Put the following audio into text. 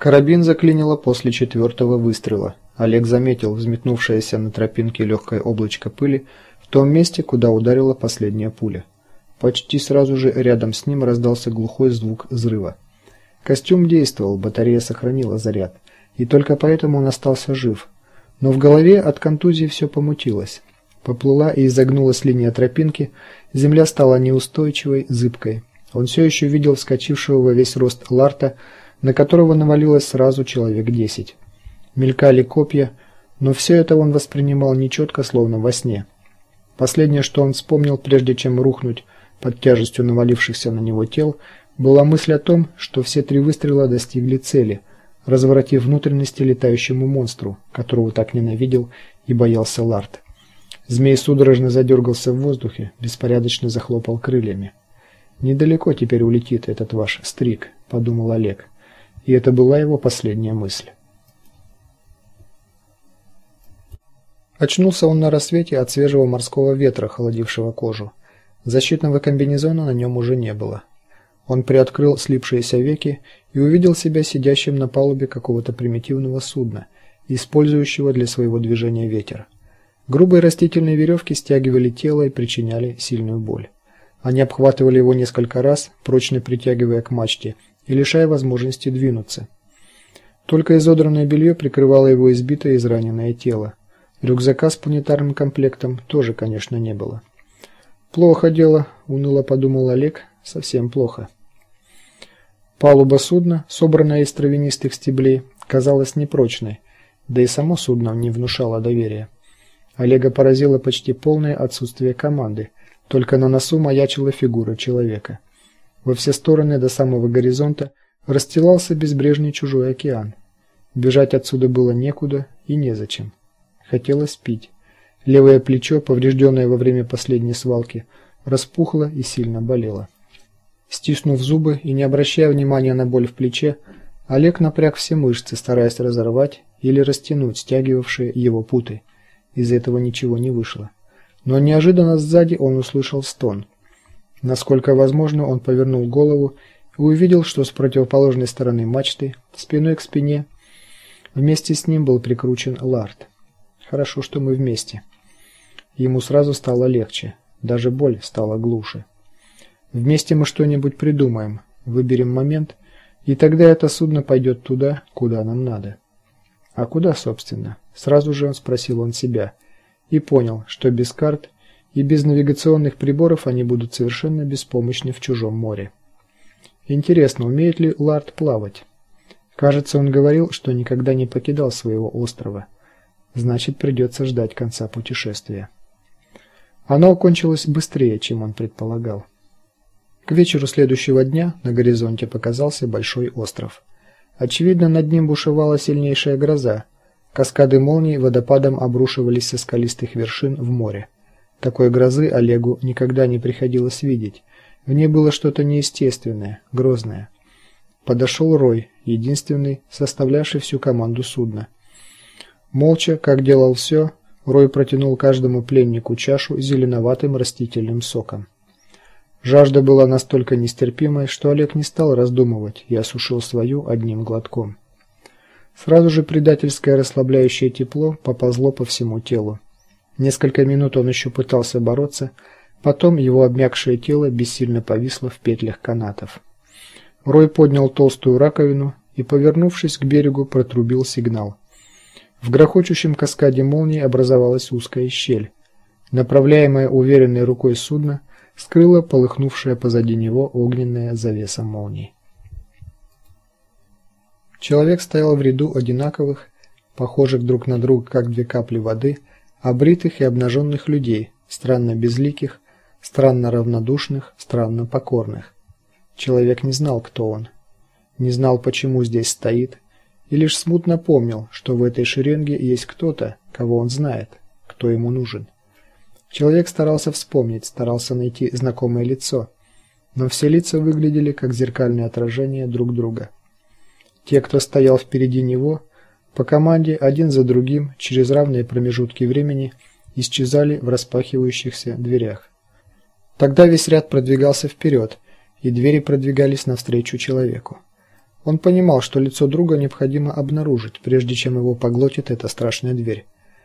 Карабин заклинило после четвертого выстрела. Олег заметил взметнувшееся на тропинке легкое облачко пыли в том месте, куда ударила последняя пуля. Почти сразу же рядом с ним раздался глухой звук взрыва. Костюм действовал, батарея сохранила заряд, и только поэтому он остался жив. Но в голове от контузии все помутилось. Поплыла и изогнулась линия тропинки, земля стала неустойчивой, зыбкой. Он все еще видел вскочившего во весь рост Ларта, на которого навалилось сразу человек десять. Мелькали копья, но все это он воспринимал нечетко, словно во сне. Последнее, что он вспомнил, прежде чем рухнуть под тяжестью навалившихся на него тел, была мысль о том, что все три выстрела достигли цели, разворотив внутренности летающему монстру, которого так ненавидел и боялся Ларт. Змей судорожно задергался в воздухе, беспорядочно захлопал крыльями. Недалеко теперь улетит этот ваш стрик, подумал Олег. И это была его последняя мысль. Очнулся он на рассвете от свежего морского ветра, холодившего кожу. Защитного комбинезона на нем уже не было. Он приоткрыл слипшиеся веки и увидел себя сидящим на палубе какого-то примитивного судна, использующего для своего движения ветер. Грубые растительные веревки стягивали тело и причиняли сильную боль. Они обхватывали его несколько раз, прочно притягивая к мачте и лишая возможности двинуться. Только изодранное белье прикрывало его избитое и израненное тело. Рюкзака с планетарным комплектом тоже, конечно, не было. Плохо дело, уныло подумал Олег, совсем плохо. Палуба судна, собранная из травянистых стеблей, казалась непрочной, да и само судно не внушало доверия. Олега поразило почти полное отсутствие команды. Только на носу маячила фигура человека. Во все стороны до самого горизонта расстилался безбрежный чужой океан. Бежать отсюда было некуда и незачем. Хотелось пить. Левое плечо, поврежденное во время последней свалки, распухло и сильно болело. Стиснув зубы и не обращая внимания на боль в плече, Олег напряг все мышцы, стараясь разорвать или растянуть стягивавшие его путы. Из этого ничего не вышло. Но неожиданно сзади он услышал стон. Насколько возможно, он повернул голову и увидел, что с противоположной стороны мачты, спиной к спине, вместе с ним был прикручен Ларт. Хорошо, что мы вместе. Ему сразу стало легче, даже боль стала глуше. Вместе мы что-нибудь придумаем, выберем момент, и тогда это судно пойдет туда, куда нам надо. А куда, собственно? Сразу же он спросил он себя и понял, что без карт и без навигационных приборов они будут совершенно беспомощны в чужом море. Интересно, умеет ли Ларт плавать? Кажется, он говорил, что никогда не покидал своего острова. Значит, придется ждать конца путешествия. Оно окончилось быстрее, чем он предполагал. К вечеру следующего дня на горизонте показался большой остров. Очевидно, над ним бушевала сильнейшая гроза. Каскады молний водопадом обрушивались со скалистых вершин в море. Такой грозы Олегу никогда не приходилось видеть. В ней было что-то неестественное, грозное. Подошел Рой, единственный, составлявший всю команду судна. Молча, как делал все, Рой протянул каждому пленнику чашу с зеленоватым растительным соком. Жажда была настолько нестерпимой, что Олег не стал раздумывать и осушил свою одним глотком. Сразу же предательское расслабляющее тепло поползло по всему телу. Несколько минут он еще пытался бороться, потом его обмякшее тело бессильно повисло в петлях канатов. Рой поднял толстую раковину и, повернувшись к берегу, протрубил сигнал. В грохочущем каскаде молний образовалась узкая щель. Направляемое уверенной рукой судно скрыла полыхнувшая позади него огненная завеса молний. Человек стоял в ряду одинаковых, похожих друг на друга как две капли воды, обритых и обнаженных людей, странно безликих, странно равнодушных, странно покорных. Человек не знал, кто он, не знал, почему здесь стоит, и лишь смутно помнил, что в этой шеренге есть кто-то, кого он знает, кто ему нужен. Человек старался вспомнить, старался найти знакомое лицо, но все лица выглядели как зеркальные отражения друг друга. Те, кто стоял впереди него, по команде один за другим через равные промежутки времени исчезали в распахивающихся дверях. Тогда весь ряд продвигался вперед, и двери продвигались навстречу человеку. Он понимал, что лицо друга необходимо обнаружить, прежде чем его поглотит эта страшная дверь.